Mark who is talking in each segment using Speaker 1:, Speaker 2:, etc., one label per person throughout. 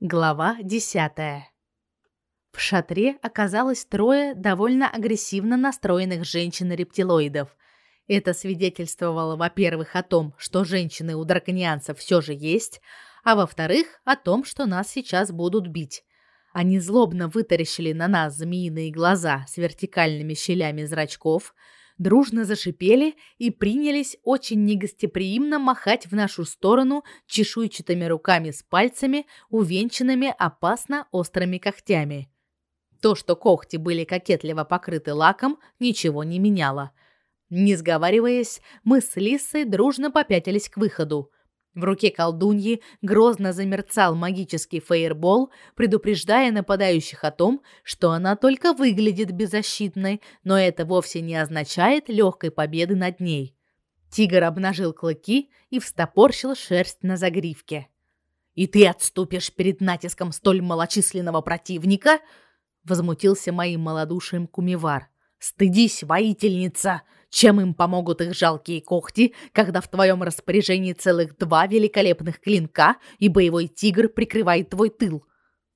Speaker 1: Глава 10. В шатре оказалось трое довольно агрессивно настроенных женщин-рептилоидов. Это свидетельствовало, во-первых, о том, что женщины у драконианцев все же есть, а во-вторых, о том, что нас сейчас будут бить. Они злобно вытаращили на нас змеиные глаза с вертикальными щелями зрачков – дружно зашипели и принялись очень негостеприимно махать в нашу сторону чешуйчатыми руками с пальцами, увенчанными опасно острыми когтями. То, что когти были кокетливо покрыты лаком, ничего не меняло. Не сговариваясь, мы с Лиссой дружно попятились к выходу. В руке колдуньи грозно замерцал магический фейербол, предупреждая нападающих о том, что она только выглядит беззащитной, но это вовсе не означает легкой победы над ней. Тигр обнажил клыки и встопорщил шерсть на загривке. «И ты отступишь перед натиском столь малочисленного противника?» — возмутился моим малодушием кумивар. «Стыдись, воительница! Чем им помогут их жалкие когти, когда в твоем распоряжении целых два великолепных клинка и боевой тигр прикрывает твой тыл?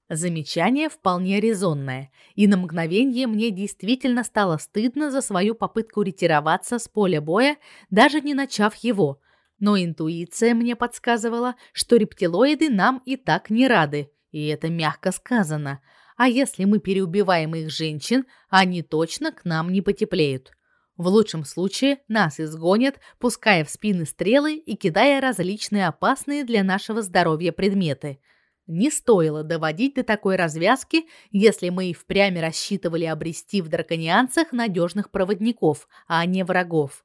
Speaker 1: Замечание вполне резонное, и на мгновение мне действительно стало стыдно за свою попытку ретироваться с поля боя, даже не начав его. Но интуиция мне подсказывала, что рептилоиды нам и так не рады, и это мягко сказано. А если мы переубиваем их женщин, они точно к нам не потеплеют. В лучшем случае нас изгонят, пуская в спины стрелы и кидая различные опасные для нашего здоровья предметы. Не стоило доводить до такой развязки, если мы и впрямь рассчитывали обрести в драконианцах надежных проводников, а не врагов.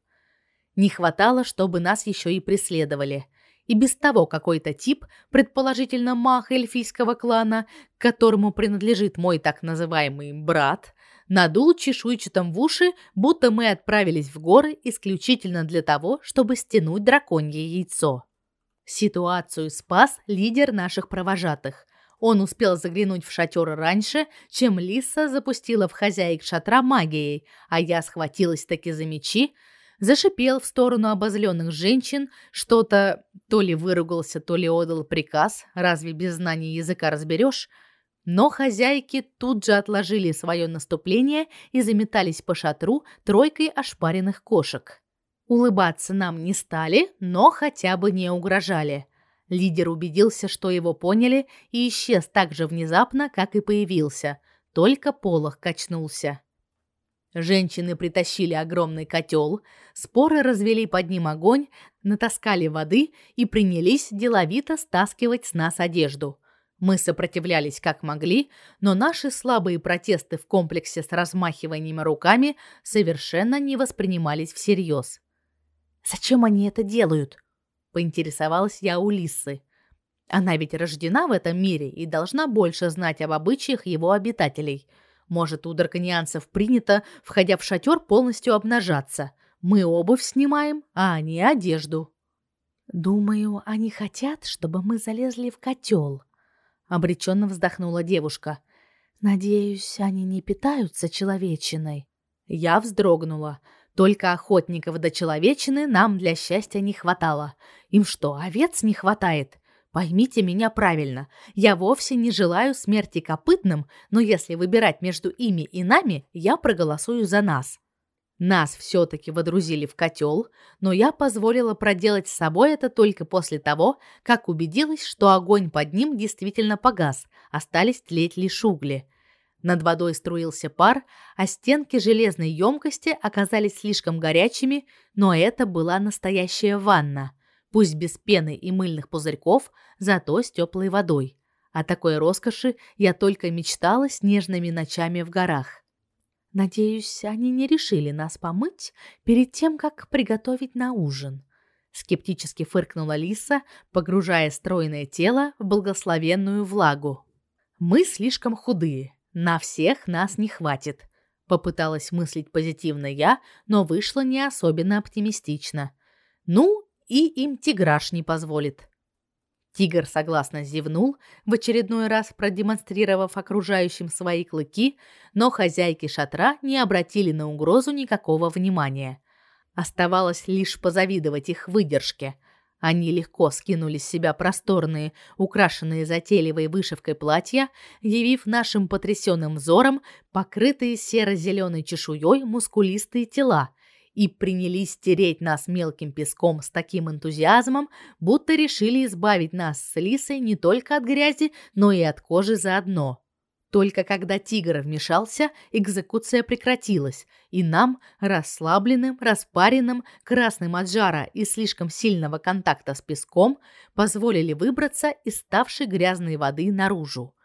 Speaker 1: Не хватало, чтобы нас еще и преследовали. И без того какой-то тип, предположительно маг эльфийского клана, к которому принадлежит мой так называемый брат, надул чешуйчатым в уши, будто мы отправились в горы исключительно для того, чтобы стянуть драконье яйцо. Ситуацию спас лидер наших провожатых. Он успел заглянуть в шатер раньше, чем Лиса запустила в хозяек шатра магией, а я схватилась таки за мечи, зашипел в сторону обозленных женщин, что-то то ли выругался, то ли отдал приказ, разве без знания языка разберешь, но хозяйки тут же отложили свое наступление и заметались по шатру тройкой ошпаренных кошек. Улыбаться нам не стали, но хотя бы не угрожали. Лидер убедился, что его поняли, и исчез так же внезапно, как и появился. Только полох качнулся. Женщины притащили огромный котел, споры развели под ним огонь, натаскали воды и принялись деловито стаскивать с нас одежду – мы сопротивлялись как могли, но наши слабые протесты в комплексе с размахиваниями руками совершенно не воспринимались всерьез. «Зачем они это делают?» – поинтересовалась я у Лисы. Она ведь рождена в этом мире и должна больше знать об обычаях его обитателей. Может, у драконианцев принято, входя в шатер, полностью обнажаться. Мы обувь снимаем, а они одежду. Думаю, они хотят, чтобы мы залезли в котел, обреченно вздохнула девушка. Надеюсь, они не питаются человечиной. Я вздрогнула. Только охотников до человечины нам для счастья не хватало. Им что, овец не хватает? Поймите меня правильно. Я вовсе не желаю смерти копытным, но если выбирать между ими и нами, я проголосую за нас. Нас все-таки водрузили в котел, но я позволила проделать с собой это только после того, как убедилась, что огонь под ним действительно погас, остались тлеть лишь угли. Над водой струился пар, а стенки железной емкости оказались слишком горячими, но это была настоящая ванна, пусть без пены и мыльных пузырьков, зато с теплой водой. О такой роскоши я только мечтала с нежными ночами в горах. Надеюсь, они не решили нас помыть перед тем, как приготовить на ужин. Скептически фыркнула Лиса, погружая стройное тело в благословенную влагу. Мы слишком худые, на всех нас не хватит. Попыталась мыслить позитивно я, но вышло не особенно оптимистично. Ну, и им тиграш не позволит. Тигр согласно зевнул, в очередной раз продемонстрировав окружающим свои клыки, но хозяйки шатра не обратили на угрозу никакого внимания. Оставалось лишь позавидовать их выдержке. Они легко скинули с себя просторные, украшенные затейливой вышивкой платья, явив нашим потрясенным взором покрытые серо-зеленой чешуей мускулистые тела, и принялись стереть нас мелким песком с таким энтузиазмом, будто решили избавить нас с Лисой не только от грязи, но и от кожи заодно. Только когда тигр вмешался, экзекуция прекратилась, и нам, расслабленным, распаренным, красным от жара и слишком сильного контакта с песком, позволили выбраться из ставшей грязной воды наружу.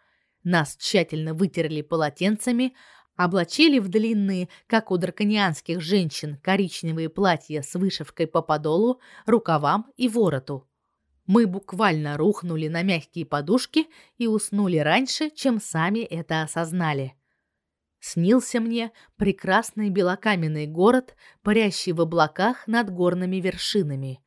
Speaker 1: Нас тщательно вытерли полотенцами, облачили в длинные, как у драконианских женщин, коричневые платья с вышивкой по подолу, рукавам и вороту. Мы буквально рухнули на мягкие подушки и уснули раньше, чем сами это осознали. Снился мне прекрасный белокаменный город, парящий в облаках над горными вершинами.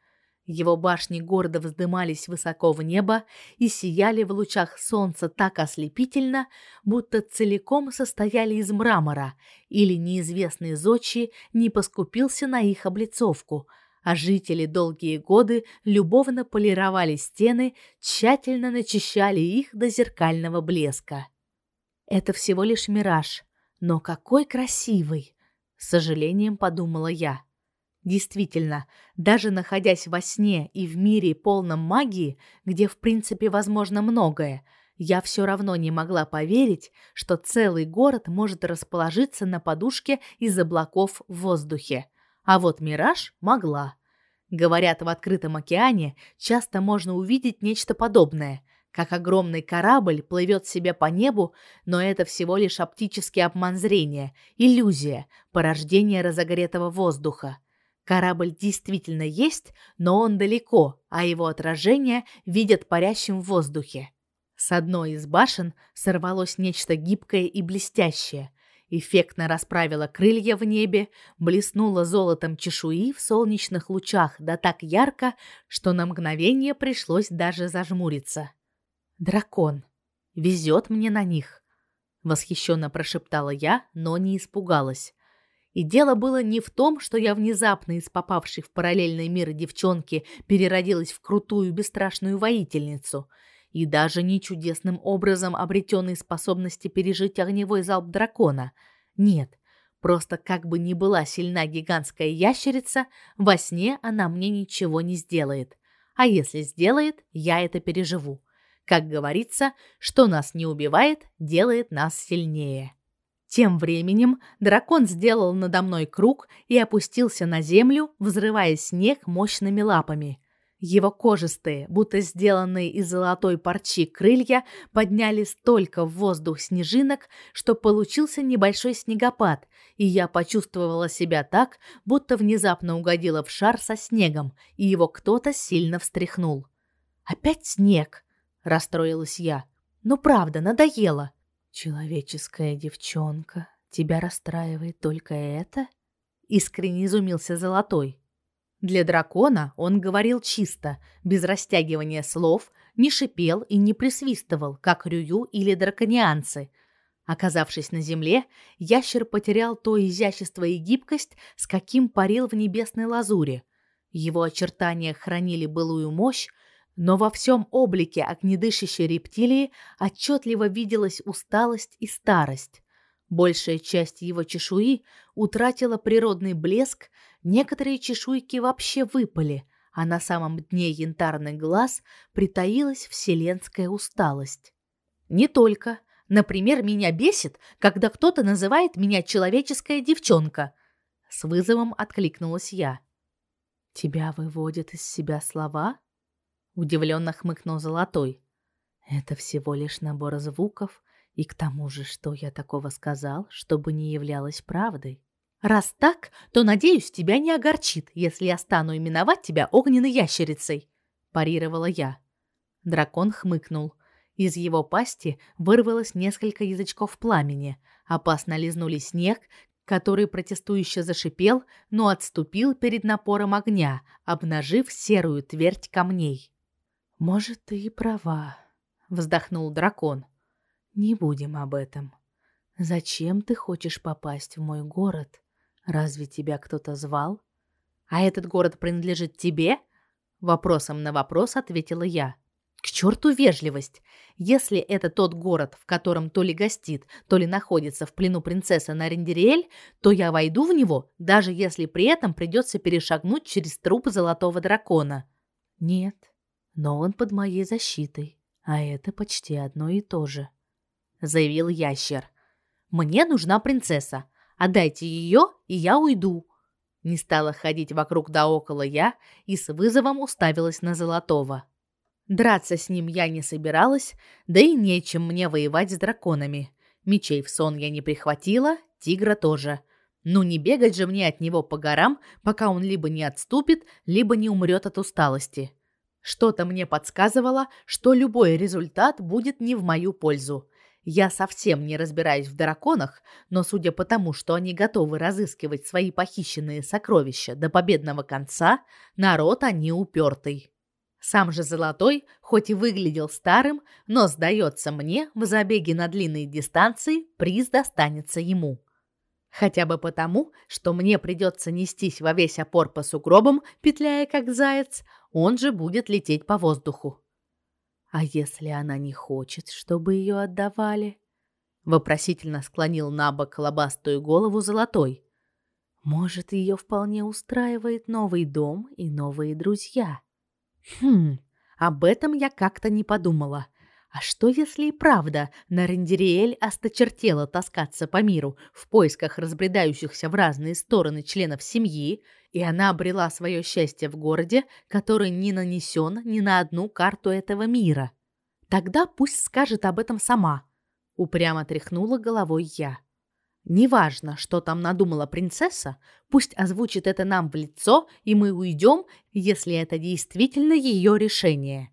Speaker 1: Его башни гордо вздымались высоко в небо и сияли в лучах солнца так ослепительно, будто целиком состояли из мрамора, или неизвестный зодчий не поскупился на их облицовку – а жители долгие годы любовно полировали стены, тщательно начищали их до зеркального блеска. Это всего лишь мираж, но какой красивый, с сожалением подумала я. Действительно, даже находясь во сне и в мире полном магии, где в принципе возможно многое, я все равно не могла поверить, что целый город может расположиться на подушке из облаков в воздухе. А вот Мираж могла. Говорят, в открытом океане часто можно увидеть нечто подобное, как огромный корабль плывет себе по небу, но это всего лишь оптический обман зрения, иллюзия, порождение разогретого воздуха. Корабль действительно есть, но он далеко, а его отражение видят парящим в воздухе. С одной из башен сорвалось нечто гибкое и блестящее – эффектно расправила крылья в небе, блеснула золотом чешуи в солнечных лучах, да так ярко, что на мгновение пришлось даже зажмуриться. Дракон. Везет мне на них, восхищенно прошептала я, но не испугалась. И дело было не в том, что я внезапно из попавшей в параллельный мир девчонки переродилась в крутую бесстрашную воительницу – и даже не чудесным образом обретенной способности пережить огневой залп дракона. Нет, просто как бы ни была сильна гигантская ящерица, во сне она мне ничего не сделает. А если сделает, я это переживу. Как говорится, что нас не убивает, делает нас сильнее. Тем временем дракон сделал надо мной круг и опустился на землю, взрывая снег мощными лапами. Его кожистые, будто сделанные из золотой парчи крылья, подняли столько в воздух снежинок, что получился небольшой снегопад, и я почувствовала себя так, будто внезапно угодила в шар со снегом, и его кто-то сильно встряхнул. «Опять снег!» – расстроилась я. «Ну правда, надоело!» «Человеческая девчонка, тебя расстраивает только это?» – искренне изумился Золотой. Для дракона он говорил чисто, без растягивания слов, не шипел и не присвистывал, как рюю или драконианцы. Оказавшись на земле, ящер потерял то изящество и гибкость, с каким парил в небесной лазури. Его очертания хранили былую мощь, но во всем облике огнедышащей рептилии отчетливо виделась усталость и старость. Большая часть его чешуи утратила природный блеск, некоторые чешуйки вообще выпали, а на самом дне янтарный глаз притаилась вселенская усталость. Не только. Например, меня бесит, когда кто-то называет меня человеческая девчонка. С вызовом откликнулась я. Тебя выводят из себя слова? Удивленно хмыкнул Золотой. Это всего лишь набор звуков, и к тому же, что я такого сказал, чтобы не являлось правдой? Раз так, то, надеюсь, тебя не огорчит, если я стану именовать тебя огненной ящерицей, парировала я. Дракон хмыкнул. Из его пасти вырвалось несколько язычков пламени, опасно лизнули снег, который протестующе зашипел, но отступил перед напором огня, обнажив серую твердь камней. Может, ты и права, вздохнул дракон. Не будем об этом. Зачем ты хочешь попасть в мой город? Разве тебя кто-то звал? А этот город принадлежит тебе? Вопросом на вопрос ответила я. К черту вежливость. Если это тот город, в котором то ли гостит, то ли находится в плену принцесса Нарендериэль, то я войду в него, даже если при этом придется перешагнуть через труп золотого дракона. Нет, но он под моей защитой, а это почти одно и то же, заявил ящер. Мне нужна принцесса. Отдайте ее, и я уйду. Не стала ходить вокруг да около я и с вызовом уставилась на Золотого. Драться с ним я не собиралась, да и нечем мне воевать с драконами. Мечей в сон я не прихватила, тигра тоже. Ну не бегать же мне от него по горам, пока он либо не отступит, либо не умрет от усталости. Что-то мне подсказывало, что любой результат будет не в мою пользу. Я совсем не разбираюсь в драконах, но судя по тому, что они готовы разыскивать свои похищенные сокровища до победного конца, народ они упертый. Сам же Золотой, хоть и выглядел старым, но, сдается мне, в забеге на длинные дистанции приз достанется ему. Хотя бы потому, что мне придется нестись во весь опор по сугробам, петляя как заяц, он же будет лететь по воздуху. А если она не хочет, чтобы ее отдавали? Вопросительно склонил на бок лобастую голову Золотой. Может, ее вполне устраивает новый дом и новые друзья. Хм, об этом я как-то не подумала. А что если и правда Нарендериэль осточертела таскаться по миру в поисках разбредающихся в разные стороны членов семьи, и она обрела свое счастье в городе, который не нанесен ни на одну карту этого мира? Тогда пусть скажет об этом сама. Упрямо тряхнула головой я. Неважно, что там надумала принцесса, пусть озвучит это нам в лицо, и мы уйдем, если это действительно ее решение.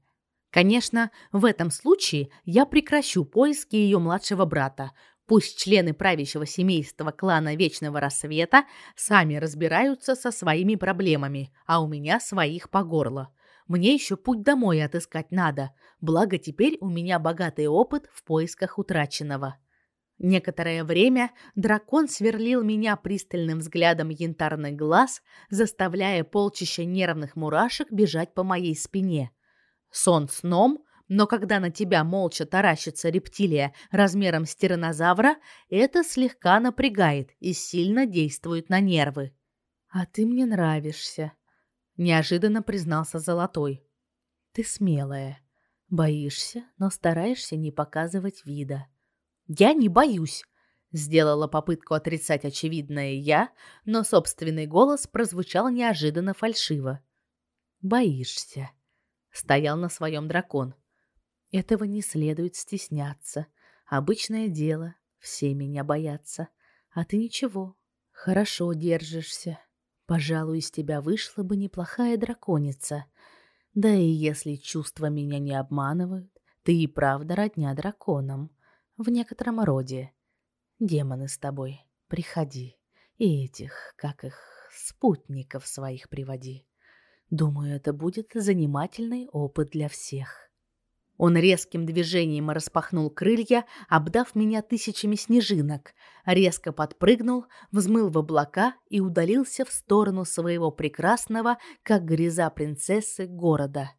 Speaker 1: Конечно, в этом случае я прекращу поиски ее младшего брата. Пусть члены правящего семейства клана Вечного Рассвета сами разбираются со своими проблемами, а у меня своих по горло. Мне еще путь домой отыскать надо, благо теперь у меня богатый опыт в поисках утраченного. Некоторое время дракон сверлил меня пристальным взглядом янтарных глаз, заставляя полчища нервных мурашек бежать по моей спине. Сон сном, но когда на тебя молча таращится рептилия размером с тираннозавра, это слегка напрягает и сильно действует на нервы. «А ты мне нравишься», — неожиданно признался Золотой. «Ты смелая, боишься, но стараешься не показывать вида». Я не боюсь, сделала попытку отрицать очевидное я, но собственный голос прозвучал неожиданно фальшиво. Боишься, стоял на своем дракон. Этого не следует стесняться. Обычное дело, все меня боятся. А ты ничего, хорошо держишься. Пожалуй, из тебя вышла бы неплохая драконица. Да и если чувства меня не обманывают, ты и правда родня драконам в некотором роде. Демоны с тобой, приходи. И этих, как их, спутников своих приводи. Думаю, это будет занимательный опыт для всех. Он резким движением распахнул крылья, обдав меня тысячами снежинок, резко подпрыгнул, взмыл в облака и удалился в сторону своего прекрасного, как греза принцессы, города.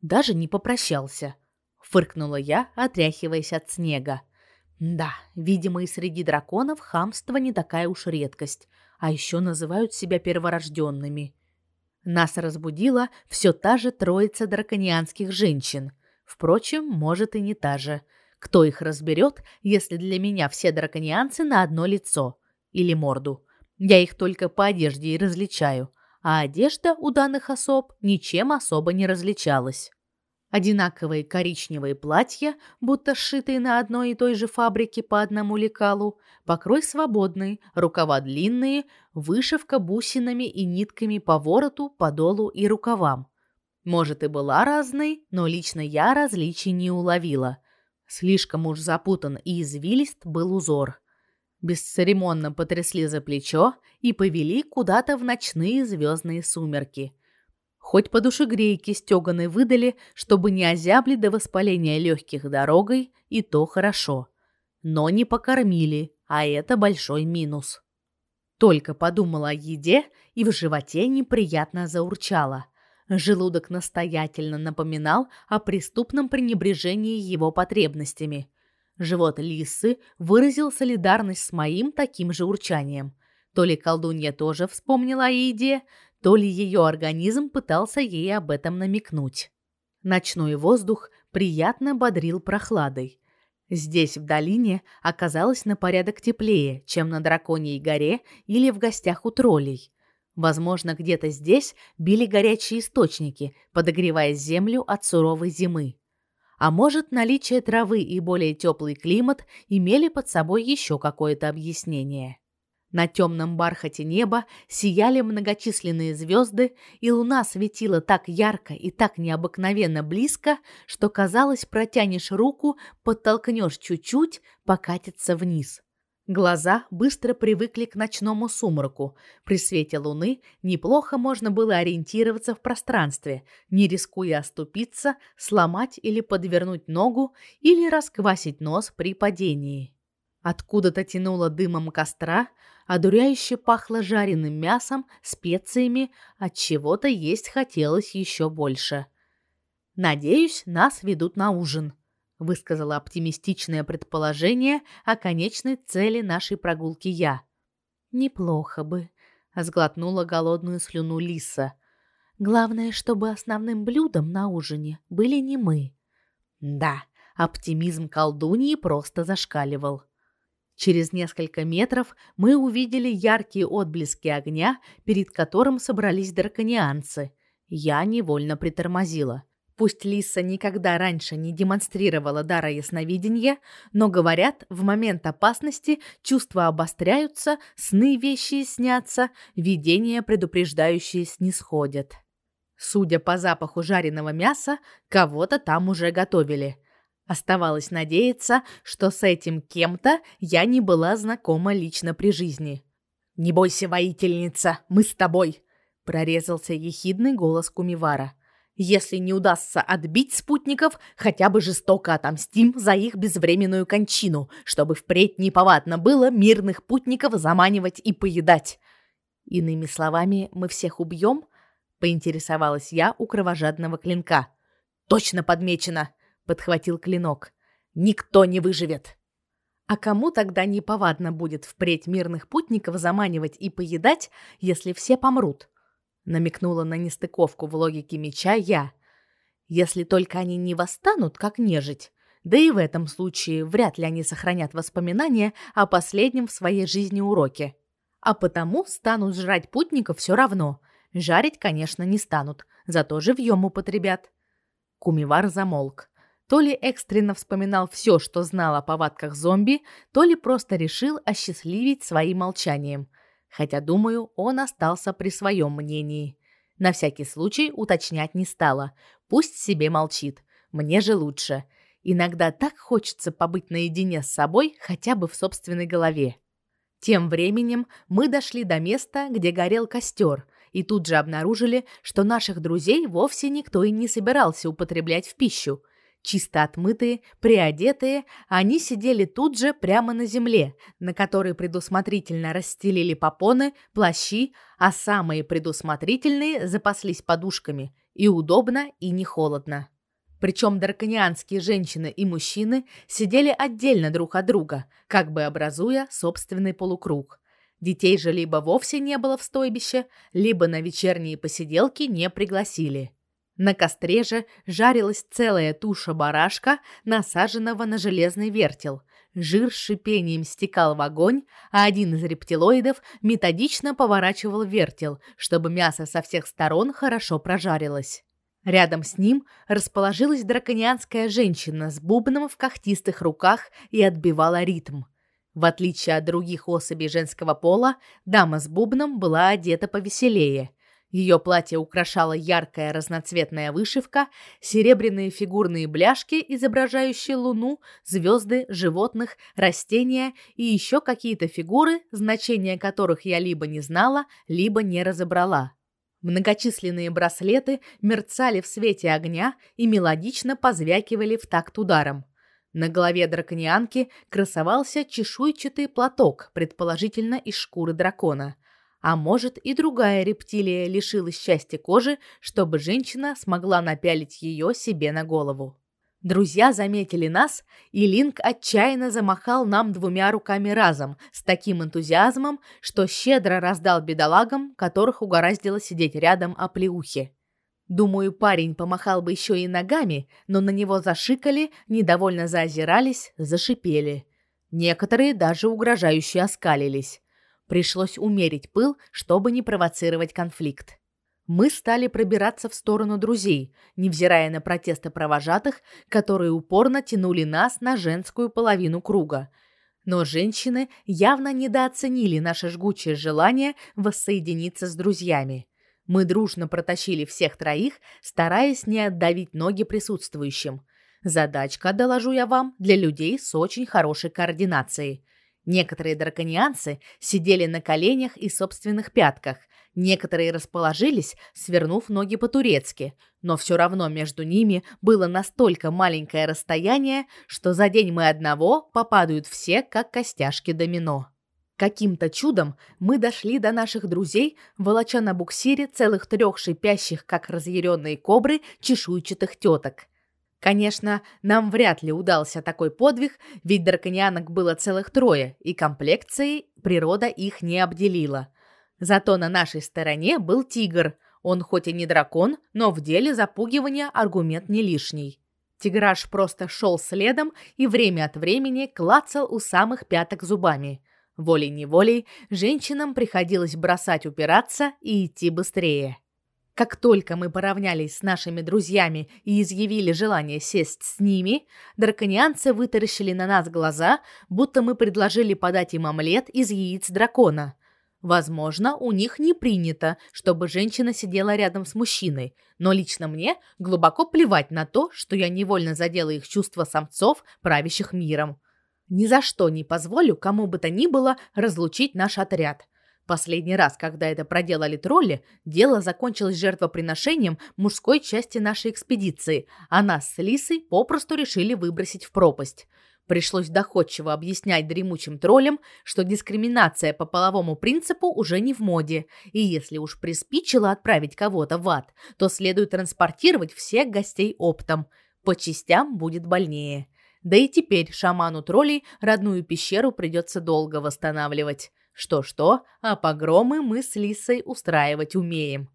Speaker 1: Даже не попрощался — фыркнула я, отряхиваясь от снега. Да, видимо, и среди драконов хамство не такая уж редкость, а еще называют себя перворожденными. Нас разбудила все та же троица драконианских женщин. Впрочем, может и не та же. Кто их разберет, если для меня все драконианцы на одно лицо или морду? Я их только по одежде и различаю, а одежда у данных особ ничем особо не различалась. Одинаковые коричневые платья, будто сшитые на одной и той же фабрике по одному лекалу, покрой свободный, рукава длинные, вышивка бусинами и нитками по вороту, подолу и рукавам. Может, и была разной, но лично я различий не уловила. Слишком уж запутан и извилист был узор. Бесцеремонно потрясли за плечо и повели куда-то в ночные звездные сумерки. Хоть по душегрейке стеганой выдали, чтобы не озябли до воспаления легких дорогой, и то хорошо. Но не покормили, а это большой минус. Только подумала о еде, и в животе неприятно заурчало. Желудок настоятельно напоминал о преступном пренебрежении его потребностями. Живот лисы выразил солидарность с моим таким же урчанием. То ли колдунья тоже вспомнила о еде, то ли ее организм пытался ей об этом намекнуть. Ночной воздух приятно бодрил прохладой. Здесь, в долине, оказалось на порядок теплее, чем на Драконьей горе или в гостях у троллей. Возможно, где-то здесь били горячие источники, подогревая землю от суровой зимы. А может, наличие травы и более теплый климат имели под собой еще какое-то объяснение. На темном бархате неба сияли многочисленные звезды, и луна светила так ярко и так необыкновенно близко, что казалось, протянешь руку, подтолкнешь чуть-чуть, покатится вниз. Глаза быстро привыкли к ночному сумраку. При свете луны неплохо можно было ориентироваться в пространстве, не рискуя оступиться, сломать или подвернуть ногу или расквасить нос при падении. Откуда-то тянуло дымом костра, одуряюще пахло жареным мясом, специями, от чего-то есть хотелось еще больше. Надеюсь, нас ведут на ужин, высказала оптимистичное предположение о конечной цели нашей прогулки я. Неплохо бы, сглотнула голодную слюну Лиса. Главное, чтобы основным блюдом на ужине были не мы. Да, оптимизм колдуньи просто зашкаливал. Через несколько метров мы увидели яркие отблески огня, перед которым собрались драконианцы. Я невольно притормозила. Пусть Лиса никогда раньше не демонстрировала дара ясновидения, но говорят, в момент опасности чувства обостряются, сны вещи снятся, видения предупреждающие снисходят. Судя по запаху жареного мяса, кого-то там уже готовили. Оставалось надеяться, что с этим кем-то я не была знакома лично при жизни. «Не бойся, воительница, мы с тобой!» — прорезался ехидный голос Кумивара. «Если не удастся отбить спутников, хотя бы жестоко отомстим за их безвременную кончину, чтобы впредь неповадно было мирных путников заманивать и поедать». «Иными словами, мы всех убьем?» — поинтересовалась я у кровожадного клинка. «Точно подмечено!» Подхватил клинок. Никто не выживет. А кому тогда неповадно будет впредь мирных путников заманивать и поедать, если все помрут? намекнула на нестыковку в логике меча я. Если только они не восстанут, как нежить. Да и в этом случае вряд ли они сохранят воспоминания о последнем в своей жизни уроке. А потому станут жрать путников все равно. Жарить, конечно, не станут, зато живьем употребят. Кумивар замолк. То ли экстренно вспоминал все, что знал о повадках зомби, то ли просто решил осчастливить своим молчанием. Хотя, думаю, он остался при своем мнении. На всякий случай уточнять не стала. Пусть себе молчит. Мне же лучше. Иногда так хочется побыть наедине с собой, хотя бы в собственной голове. Тем временем мы дошли до места, где горел костер, и тут же обнаружили, что наших друзей вовсе никто и не собирался употреблять в пищу. Чисто отмытые, приодетые, они сидели тут же прямо на земле, на которой предусмотрительно расстелили попоны, плащи, а самые предусмотрительные запаслись подушками. И удобно, и не холодно. Причем драконианские женщины и мужчины сидели отдельно друг от друга, как бы образуя собственный полукруг. Детей же либо вовсе не было в стойбище, либо на вечерние посиделки не пригласили. На костре же жарилась целая туша барашка, насаженного на железный вертел. Жир с шипением стекал в огонь, а один из рептилоидов методично поворачивал вертел, чтобы мясо со всех сторон хорошо прожарилось. Рядом с ним расположилась драконианская женщина с бубном в когтистых руках и отбивала ритм. В отличие от других особей женского пола, дама с бубном была одета повеселее – ее платье украшала яркая разноцветная вышивка, серебряные фигурные бляшки, изображающие луну, звезды, животных, растения и еще какие-то фигуры, значения которых я либо не знала, либо не разобрала. Многочисленные браслеты мерцали в свете огня и мелодично позвякивали в такт ударом. На голове драконианки красовался чешуйчатый платок, предположительно из шкуры дракона – А может, и другая рептилия лишилась счастья кожи, чтобы женщина смогла напялить ее себе на голову. Друзья заметили нас, и Линк отчаянно замахал нам двумя руками разом, с таким энтузиазмом, что щедро раздал бедолагам, которых угораздило сидеть рядом о плеухе. Думаю, парень помахал бы еще и ногами, но на него зашикали, недовольно заозирались, зашипели. Некоторые даже угрожающе оскалились. Пришлось умерить пыл, чтобы не провоцировать конфликт. Мы стали пробираться в сторону друзей, невзирая на протесты провожатых, которые упорно тянули нас на женскую половину круга. Но женщины явно недооценили наше жгучее желание воссоединиться с друзьями. Мы дружно протащили всех троих, стараясь не отдавить ноги присутствующим. Задачка, доложу я вам, для людей с очень хорошей координацией. Некоторые драконианцы сидели на коленях и собственных пятках – Некоторые расположились, свернув ноги по-турецки, но все равно между ними было настолько маленькое расстояние, что за день мы одного попадают все, как костяшки домино. Каким-то чудом мы дошли до наших друзей, волоча на буксире целых трех шипящих, как разъяренные кобры, чешуйчатых теток. Конечно, нам вряд ли удался такой подвиг, ведь драконианок было целых трое, и комплекцией природа их не обделила – Зато на нашей стороне был тигр. Он хоть и не дракон, но в деле запугивания аргумент не лишний. Тиграш просто шел следом и время от времени клацал у самых пяток зубами. Волей-неволей женщинам приходилось бросать упираться и идти быстрее. Как только мы поравнялись с нашими друзьями и изъявили желание сесть с ними, драконианцы вытаращили на нас глаза, будто мы предложили подать им омлет из яиц дракона. Возможно, у них не принято, чтобы женщина сидела рядом с мужчиной, но лично мне глубоко плевать на то, что я невольно задела их чувства самцов, правящих миром. Ни за что не позволю кому бы то ни было разлучить наш отряд. Последний раз, когда это проделали тролли, дело закончилось жертвоприношением мужской части нашей экспедиции, а нас с Лисой попросту решили выбросить в пропасть. Пришлось доходчиво объяснять дремучим троллям, что дискриминация по половому принципу уже не в моде, и если уж приспичило отправить кого-то в ад, то следует транспортировать всех гостей оптом. По частям будет больнее. Да и теперь шаману троллей родную пещеру придется долго восстанавливать. Что-что, а погромы мы с Лисой устраивать умеем.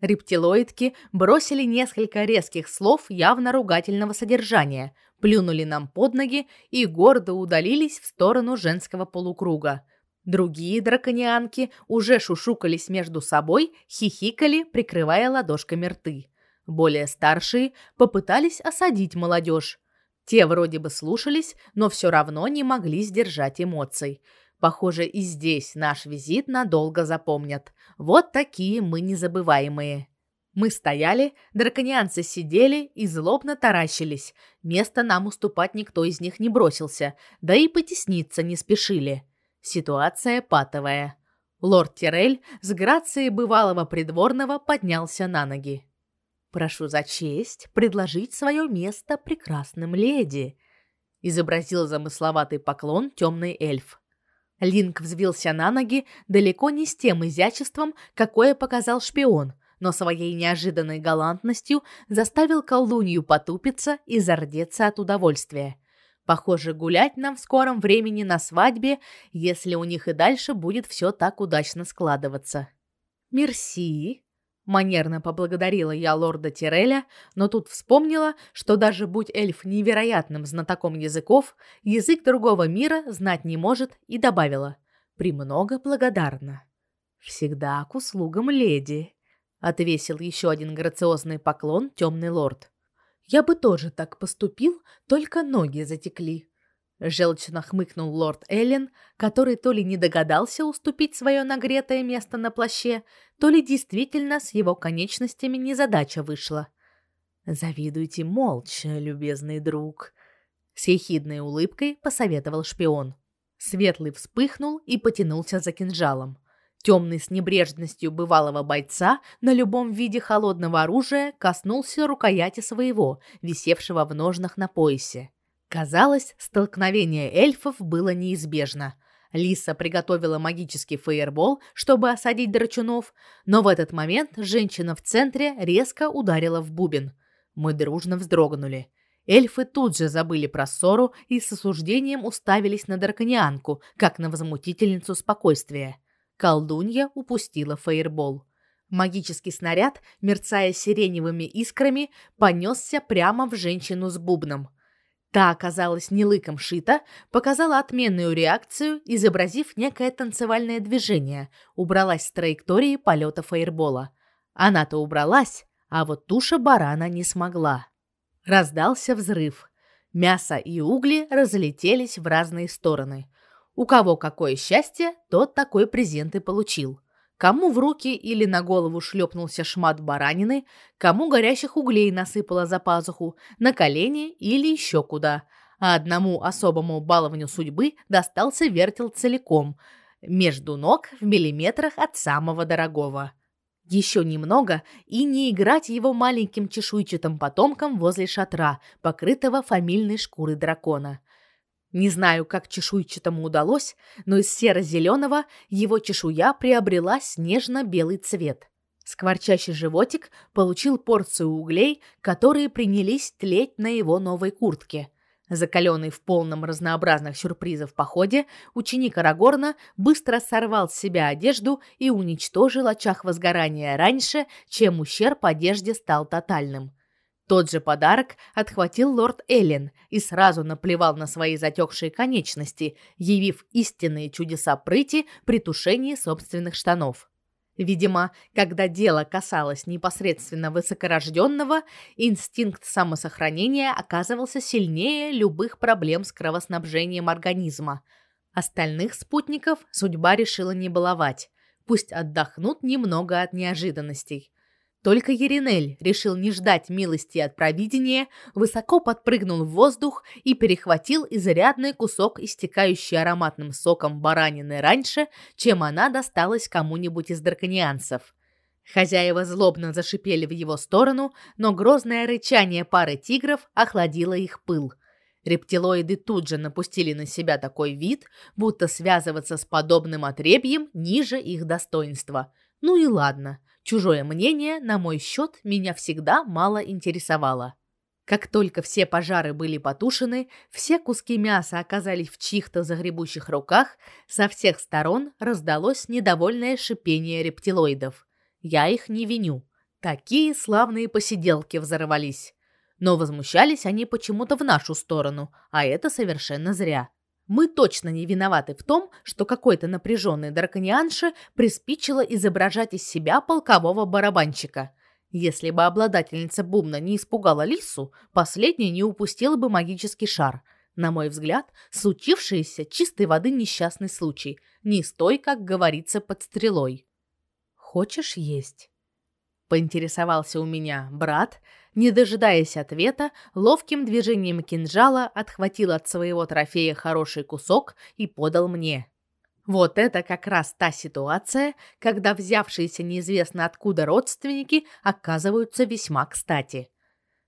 Speaker 1: Рептилоидки бросили несколько резких слов явно ругательного содержания – плюнули нам под ноги и гордо удалились в сторону женского полукруга. Другие драконианки уже шушукались между собой, хихикали, прикрывая ладошками рты. Более старшие попытались осадить молодежь. Те вроде бы слушались, но все равно не могли сдержать эмоций. Похоже, и здесь наш визит надолго запомнят. Вот такие мы незабываемые. Мы стояли, драконианцы сидели и злобно таращились. Место нам уступать никто из них не бросился, да и потесниться не спешили. Ситуация патовая. Лорд Тирель с грацией бывалого придворного поднялся на ноги. «Прошу за честь предложить свое место прекрасным леди», изобразил замысловатый поклон темный эльф. Линк взвился на ноги далеко не с тем изяществом, какое показал шпион – но своей неожиданной галантностью заставил колдунью потупиться и зардеться от удовольствия. Похоже, гулять нам в скором времени на свадьбе, если у них и дальше будет все так удачно складываться. «Мерси», — манерно поблагодарила я лорда Тиреля, но тут вспомнила, что даже будь эльф невероятным знатоком языков, язык другого мира знать не может, и добавила «премного благодарна». «Всегда к услугам леди» отвесил еще один грациозный поклон темный лорд. Я бы тоже так поступил, только ноги затекли. Желчно хмыкнул лорд Эллен, который то ли не догадался уступить свое нагретое место на плаще, то ли действительно с его конечностями незадача вышла. «Завидуйте молча, любезный друг», — с ехидной улыбкой посоветовал шпион. Светлый вспыхнул и потянулся за кинжалом. Темный с небрежностью бывалого бойца на любом виде холодного оружия коснулся рукояти своего, висевшего в ножнах на поясе. Казалось, столкновение эльфов было неизбежно. Лиса приготовила магический фейербол, чтобы осадить драчунов, но в этот момент женщина в центре резко ударила в бубен. Мы дружно вздрогнули. Эльфы тут же забыли про ссору и с осуждением уставились на драконианку, как на возмутительницу спокойствия. Колдунья упустила фейербол. Магический снаряд, мерцая сиреневыми искрами, понесся прямо в женщину с бубном. Та оказалась не лыком шита, показала отменную реакцию, изобразив некое танцевальное движение, убралась с траектории полета фейербола. Она-то убралась, а вот туша барана не смогла. Раздался взрыв. Мясо и угли разлетелись в разные стороны. У кого какое счастье, тот такой презент и получил. Кому в руки или на голову шлепнулся шмат баранины, кому горящих углей насыпало за пазуху, на колени или еще куда. А одному особому баловню судьбы достался вертел целиком, между ног в миллиметрах от самого дорогого. Еще немного и не играть его маленьким чешуйчатым потомкам возле шатра, покрытого фамильной шкурой дракона. Не знаю, как чешуйчатому удалось, но из серо-зеленого его чешуя приобрела снежно-белый цвет. Скворчащий животик получил порцию углей, которые принялись тлеть на его новой куртке. Закаленный в полном разнообразных сюрпризов походе, ученик Арагорна быстро сорвал с себя одежду и уничтожил очаг возгорания раньше, чем ущерб одежде стал тотальным. Тот же подарок отхватил лорд Эллен и сразу наплевал на свои затекшие конечности, явив истинные чудеса прыти при тушении собственных штанов. Видимо, когда дело касалось непосредственно высокорожденного, инстинкт самосохранения оказывался сильнее любых проблем с кровоснабжением организма. Остальных спутников судьба решила не баловать. Пусть отдохнут немного от неожиданностей. Только Еринель решил не ждать милости от провидения, высоко подпрыгнул в воздух и перехватил изрядный кусок истекающий ароматным соком баранины раньше, чем она досталась кому-нибудь из драконианцев. Хозяева злобно зашипели в его сторону, но грозное рычание пары тигров охладило их пыл. Рептилоиды тут же напустили на себя такой вид, будто связываться с подобным отребьем ниже их достоинства. Ну и ладно. Чужое мнение на мой счет меня всегда мало интересовало. Как только все пожары были потушены, все куски мяса оказались в чьих-то загребущих руках, со всех сторон раздалось недовольное шипение рептилоидов. Я их не виню. Такие славные посиделки взорвались. Но возмущались они почему-то в нашу сторону, а это совершенно зря. Мы точно не виноваты в том, что какой-то напряженный драконианше приспичило изображать из себя полкового барабанщика. Если бы обладательница бубна не испугала лису, последняя не упустила бы магический шар. На мой взгляд, случившееся чистой воды несчастный случай. Не стой, как говорится, под стрелой. «Хочешь есть?» Поинтересовался у меня брат, не дожидаясь ответа, ловким движением кинжала отхватил от своего трофея хороший кусок и подал мне. Вот это как раз та ситуация, когда взявшиеся неизвестно откуда родственники оказываются весьма кстати.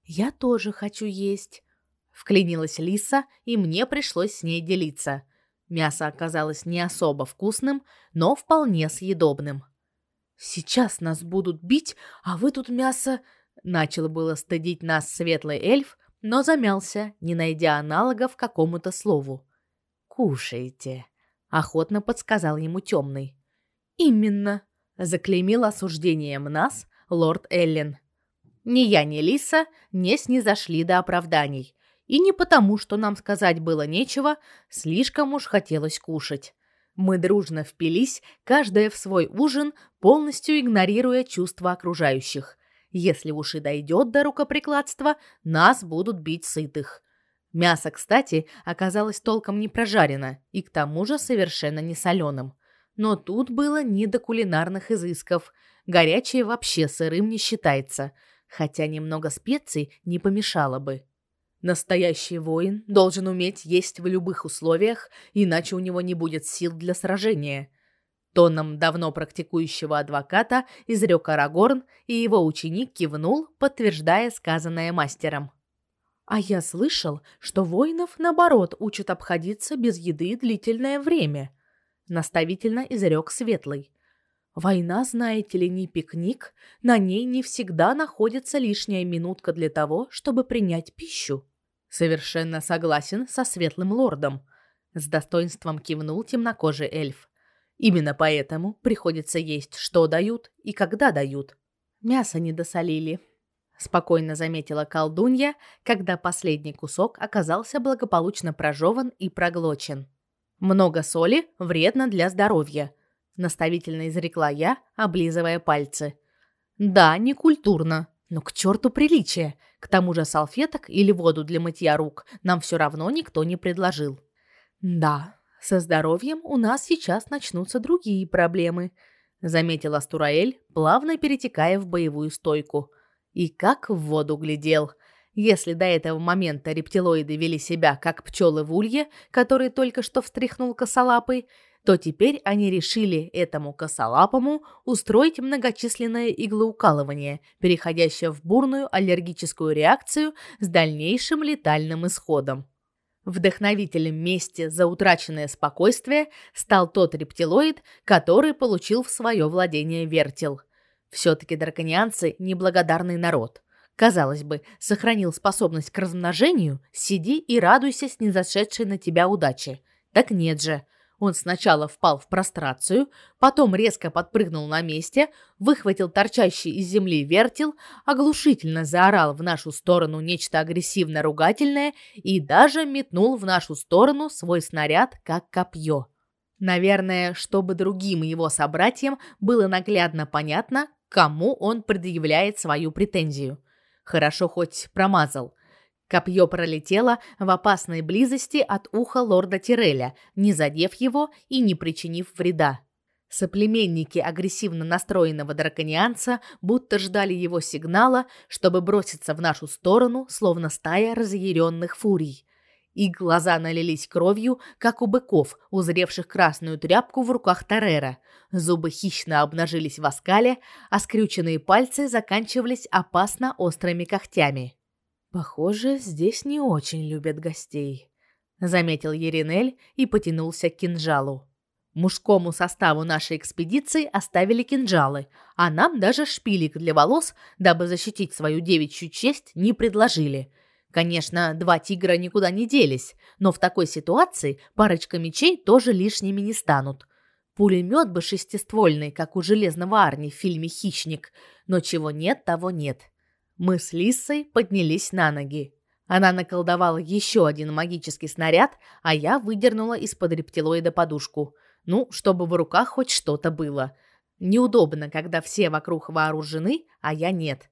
Speaker 1: «Я тоже хочу есть», — вклинилась Лиса, и мне пришлось с ней делиться. Мясо оказалось не особо вкусным, но вполне съедобным. «Сейчас нас будут бить, а вы тут мясо...» Начал было стыдить нас светлый эльф, но замялся, не найдя аналогов какому-то слову. «Кушайте», — охотно подсказал ему темный. «Именно», — заклеймил осуждением нас лорд Эллен. Ни я, ни Лиса не снизошли до оправданий. И не потому, что нам сказать было нечего, слишком уж хотелось кушать. Мы дружно впились, каждая в свой ужин, полностью игнорируя чувства окружающих. Если уж и дойдет до рукоприкладства, нас будут бить сытых. Мясо, кстати, оказалось толком не прожарено и к тому же совершенно не соленым. Но тут было не до кулинарных изысков. Горячее вообще сырым не считается, хотя немного специй не помешало бы. Настоящий воин должен уметь есть в любых условиях, иначе у него не будет сил для сражения. Тоном давно практикующего адвоката изрек Арагорн, и его ученик кивнул, подтверждая сказанное мастером. А я слышал, что воинов наоборот учат обходиться без еды длительное время. наставительно изрек Светлый. Война, знаете ли, не пикник, на ней не всегда находится лишняя минутка для того, чтобы принять пищу. Совершенно согласен со Светлым лордом, с достоинством кивнул темнокожий эльф. Именно поэтому приходится есть, что дают и когда дают. Мясо не досолили, спокойно заметила колдунья, когда последний кусок оказался благополучно прожеван и проглочен. Много соли вредно для здоровья, наставительно изрекла я, облизывая пальцы. Да, не культурно, но к черту приличие. К тому же салфеток или воду для мытья рук нам все равно никто не предложил. Да, со здоровьем у нас сейчас начнутся другие проблемы, заметила Стураэль, плавно перетекая в боевую стойку. И как в воду глядел. Если до этого момента рептилоиды вели себя как пчелы в улье, который только что встряхнул косолапый, то теперь они решили этому косолапому устроить многочисленное иглоукалывание, переходящее в бурную аллергическую реакцию с дальнейшим летальным исходом. Вдохновителем мести за утраченное спокойствие стал тот рептилоид, который получил в свое владение вертел. Все-таки драконианцы – неблагодарный народ. Казалось бы, сохранил способность к размножению, сиди и радуйся с незашедшей на тебя удачи. Так нет же – он сначала впал в прострацию, потом резко подпрыгнул на месте, выхватил торчащий из земли вертел, оглушительно заорал в нашу сторону нечто агрессивно-ругательное и даже метнул в нашу сторону свой снаряд как копье. Наверное, чтобы другим его собратьям было наглядно понятно, кому он предъявляет свою претензию. Хорошо хоть промазал. Копье пролетело в опасной близости от уха лорда Тиреля, не задев его и не причинив вреда. Соплеменники агрессивно настроенного драконианца будто ждали его сигнала, чтобы броситься в нашу сторону, словно стая разъяренных фурий. Их глаза налились кровью, как у быков, узревших красную тряпку в руках Тарера. Зубы хищно обнажились в оскале, а скрюченные пальцы заканчивались опасно острыми когтями. Похоже, здесь не очень любят гостей, заметил Еринель и потянулся к кинжалу. Мужскому составу нашей экспедиции оставили кинжалы, а нам даже шпилек для волос, дабы защитить свою девичью честь, не предложили. Конечно, два тигра никуда не делись, но в такой ситуации парочка мечей тоже лишними не станут. Пулемет бы шестиствольный, как у Железного Арни в фильме «Хищник», но чего нет, того нет. Мы с Лиссой поднялись на ноги. Она наколдовала еще один магический снаряд, а я выдернула из-под рептилоида подушку. Ну, чтобы в руках хоть что-то было. Неудобно, когда все вокруг вооружены, а я нет.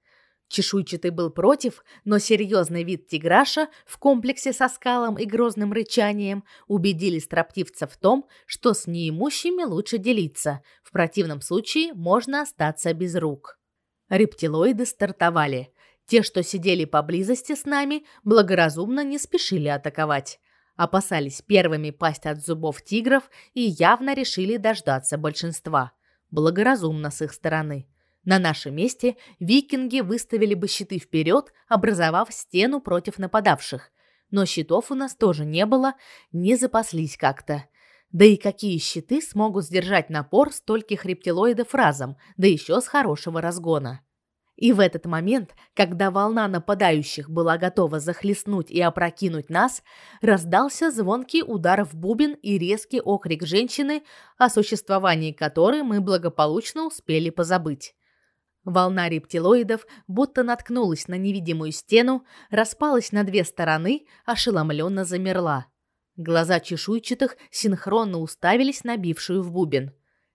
Speaker 1: Чешуйчатый был против, но серьезный вид тиграша в комплексе со скалом и грозным рычанием убедили строптивца в том, что с неимущими лучше делиться. В противном случае можно остаться без рук. Рептилоиды стартовали. Те, что сидели поблизости с нами, благоразумно не спешили атаковать. Опасались первыми пасть от зубов тигров и явно решили дождаться большинства. Благоразумно с их стороны. На нашем месте викинги выставили бы щиты вперед, образовав стену против нападавших. Но щитов у нас тоже не было, не запаслись как-то. Да и какие щиты смогут сдержать напор стольких рептилоидов разом, да еще с хорошего разгона? И в этот момент, когда волна нападающих была готова захлестнуть и опрокинуть нас, раздался звонкий удар в бубен и резкий окрик женщины, о существовании которой мы благополучно успели позабыть. Волна рептилоидов будто наткнулась на невидимую стену, распалась на две стороны, ошеломленно замерла. Глаза чешуйчатых синхронно уставились на бившую в бубен.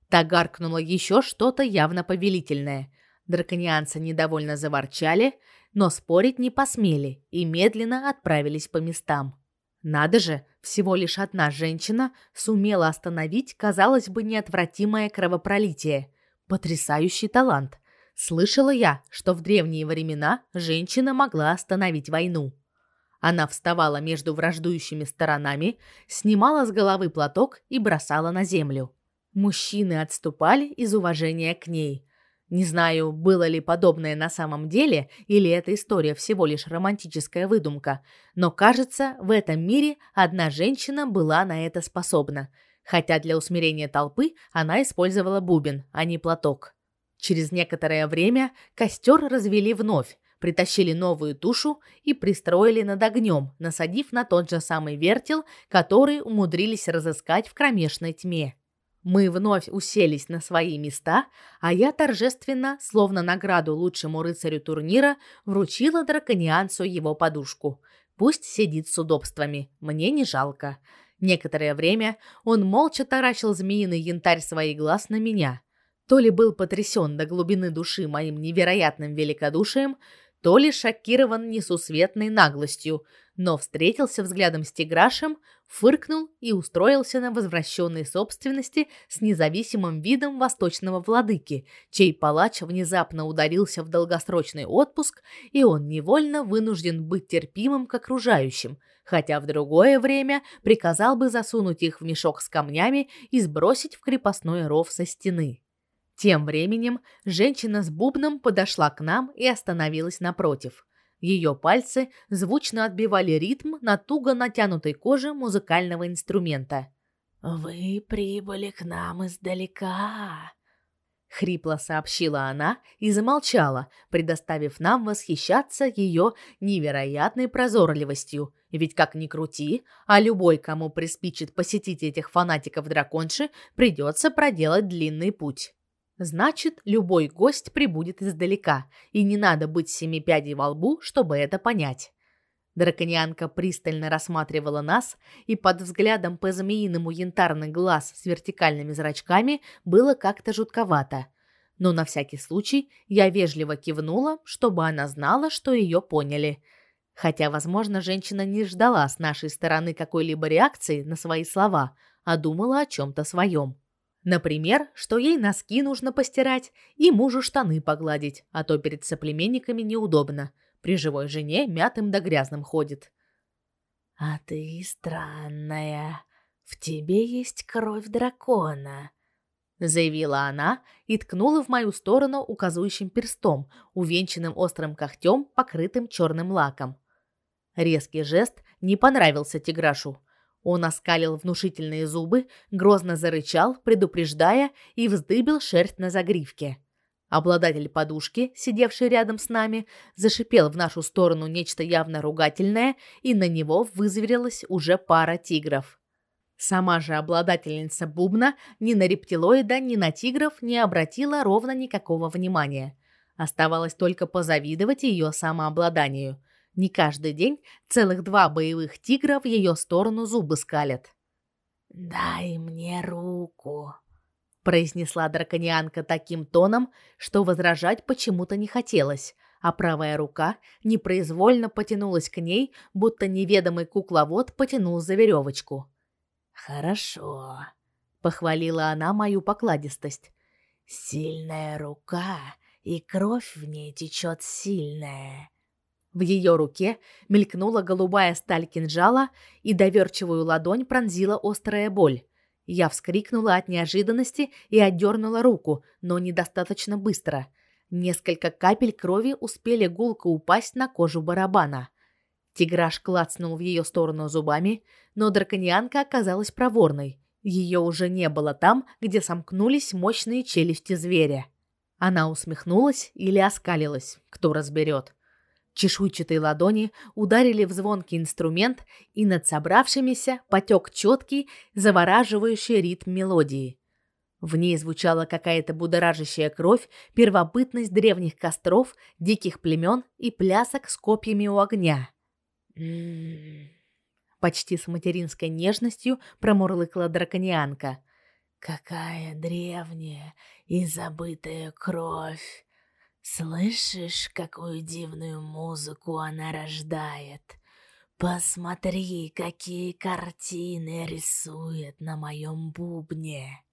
Speaker 1: Та гаркнула еще что-то явно повелительное – Драконианцы недовольно заворчали, но спорить не посмели и медленно отправились по местам. Надо же, всего лишь одна женщина сумела остановить, казалось бы, неотвратимое кровопролитие. Потрясающий талант. Слышала я, что в древние времена женщина могла остановить войну. Она вставала между враждующими сторонами, снимала с головы платок и бросала на землю. Мужчины отступали из уважения к ней, не знаю, было ли подобное на самом деле или эта история всего лишь романтическая выдумка, но кажется, в этом мире одна женщина была на это способна. хотя для усмирения толпы она использовала бубен, а не платок. Через некоторое время костер развели вновь, притащили новую тушу и пристроили над огнем, насадив на тот же самый вертел, который умудрились разыскать в кромешной тьме. Мы вновь уселись на свои места, а я торжественно, словно награду лучшему рыцарю турнира, вручила драконианцу его подушку. Пусть сидит с удобствами, мне не жалко. Некоторое время он молча таращил змеиный янтарь своих глаз на меня. То ли был потрясен до глубины души моим невероятным великодушием, то ли шокирован несусветной наглостью, но встретился взглядом с Тиграшем, фыркнул и устроился на возвращенной собственности с независимым видом восточного владыки, чей палач внезапно ударился в долгосрочный отпуск, и он невольно вынужден быть терпимым к окружающим, хотя в другое время приказал бы засунуть их в мешок с камнями и сбросить в крепостной ров со стены. Тем временем женщина с бубном подошла к нам и остановилась напротив. Ее пальцы звучно отбивали ритм на туго натянутой коже музыкального инструмента. «Вы прибыли к нам издалека», — хрипло сообщила она и замолчала, предоставив нам восхищаться ее невероятной прозорливостью. Ведь как ни крути, а любой, кому приспичит посетить этих фанатиков-драконши, придется проделать длинный путь. Значит, любой гость прибудет издалека, и не надо быть семи пядей во лбу, чтобы это понять. Драконианка пристально рассматривала нас, и под взглядом по змеиному янтарный глаз с вертикальными зрачками было как-то жутковато. Но на всякий случай я вежливо кивнула, чтобы она знала, что ее поняли. Хотя, возможно, женщина не ждала с нашей стороны какой-либо реакции на свои слова, а думала о чем то своем. Например, что ей носки нужно постирать и мужу штаны погладить, а то перед соплеменниками неудобно. При живой жене мятым да грязным ходит. А ты странная. В тебе есть кровь дракона, заявила она и ткнула в мою сторону указующим перстом, увенчанным острым когтем, покрытым черным лаком. Резкий жест не понравился Тиграшу. Он оскалил внушительные зубы, грозно зарычал, предупреждая, и вздыбил шерсть на загривке. Обладатель подушки, сидевший рядом с нами, зашипел в нашу сторону нечто явно ругательное, и на него вызверилась уже пара тигров. Сама же обладательница бубна ни на рептилоида, ни на тигров не обратила ровно никакого внимания. Оставалось только позавидовать ее самообладанию – не каждый день целых два боевых тигра в ее сторону зубы скалят. «Дай мне руку», — произнесла драконианка таким тоном, что возражать почему-то не хотелось, а правая рука непроизвольно потянулась к ней, будто неведомый кукловод потянул за веревочку. «Хорошо», — похвалила она мою покладистость. «Сильная рука, и кровь в ней течет сильная. В ее руке мелькнула голубая сталь кинжала, и доверчивую ладонь пронзила острая боль. Я вскрикнула от неожиданности и отдернула руку, но недостаточно быстро. Несколько капель крови успели гулко упасть на кожу барабана. Тиграш клацнул в ее сторону зубами, но драконианка оказалась проворной. Ее уже не было там, где сомкнулись мощные челюсти зверя. Она усмехнулась или оскалилась, кто разберет. Чешуйчатые ладони ударили в звонкий инструмент, и над собравшимися потек четкий, завораживающий ритм мелодии. В ней звучала какая-то будоражащая кровь, первобытность древних костров, диких племен и плясок с копьями у огня. Почти с материнской нежностью промурлыкала драконианка. «Какая древняя и забытая кровь! Слышишь, какую дивную музыку она рождает? Посмотри, какие картины рисует на моем бубне.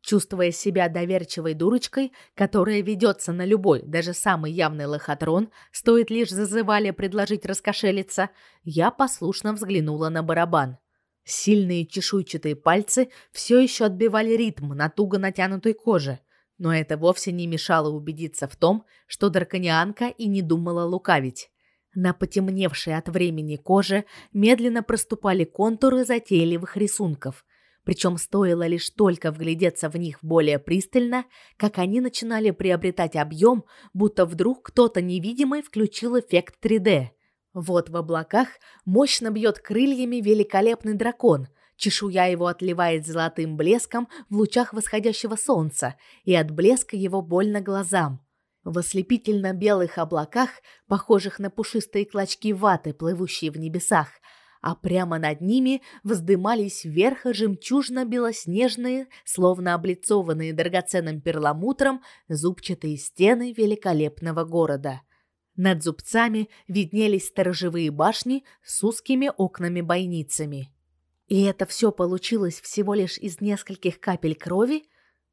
Speaker 1: Чувствуя себя доверчивой дурочкой, которая ведется на любой, даже самый явный лохотрон, стоит лишь зазывали предложить раскошелиться, я послушно взглянула на барабан. Сильные чешуйчатые пальцы все еще отбивали ритм на туго натянутой коже. Но это вовсе не мешало убедиться в том, что драконианка и не думала лукавить. На потемневшей от времени коже медленно проступали контуры затейливых рисунков. Причем стоило лишь только вглядеться в них более пристально, как они начинали приобретать объем, будто вдруг кто-то невидимый включил эффект 3D. Вот в облаках мощно бьет крыльями великолепный дракон. Чешуя его отливает золотым блеском в лучах восходящего солнца, и от блеска его больно глазам. В ослепительно-белых облаках, похожих на пушистые клочки ваты, плывущие в небесах, а прямо над ними вздымались вверх жемчужно-белоснежные, словно облицованные драгоценным перламутром, зубчатые стены великолепного города. Над зубцами виднелись сторожевые башни с узкими окнами-бойницами. И это все получилось всего лишь из нескольких капель крови?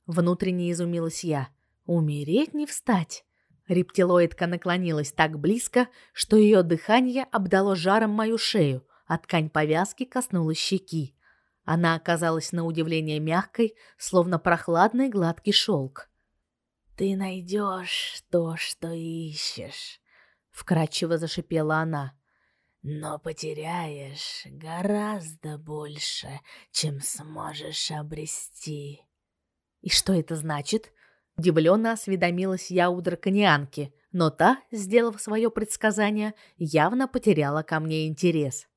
Speaker 1: Внутренне изумилась я. Умереть не встать. Рептилоидка наклонилась так близко, что ее дыхание обдало жаром мою шею, а ткань повязки коснулась щеки. Она оказалась на удивление мягкой, словно прохладный гладкий шелк. «Ты найдешь то, что ищешь», — вкратчиво зашипела она. «Но потеряешь гораздо больше, чем сможешь обрести». «И что это значит?» Удивленно осведомилась я у драконианки, но та, сделав свое предсказание, явно потеряла ко мне интерес.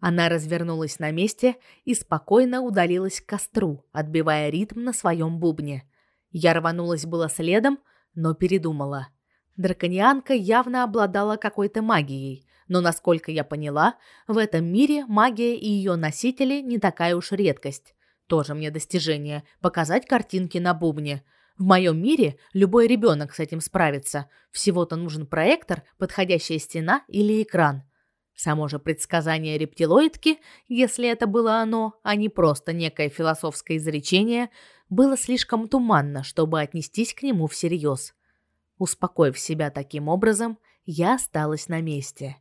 Speaker 1: Она развернулась на месте и спокойно удалилась к костру, отбивая ритм на своем бубне. Я рванулась было следом, но передумала. Драконианка явно обладала какой-то магией, но, насколько я поняла, в этом мире магия и ее носители не такая уж редкость. Тоже мне достижение – показать картинки на бубне. В моем мире любой ребенок с этим справится. Всего-то нужен проектор, подходящая стена или экран. Само же предсказание рептилоидки, если это было оно, а не просто некое философское изречение, было слишком туманно, чтобы отнестись к нему всерьез. Успокоив себя таким образом, я осталась на месте.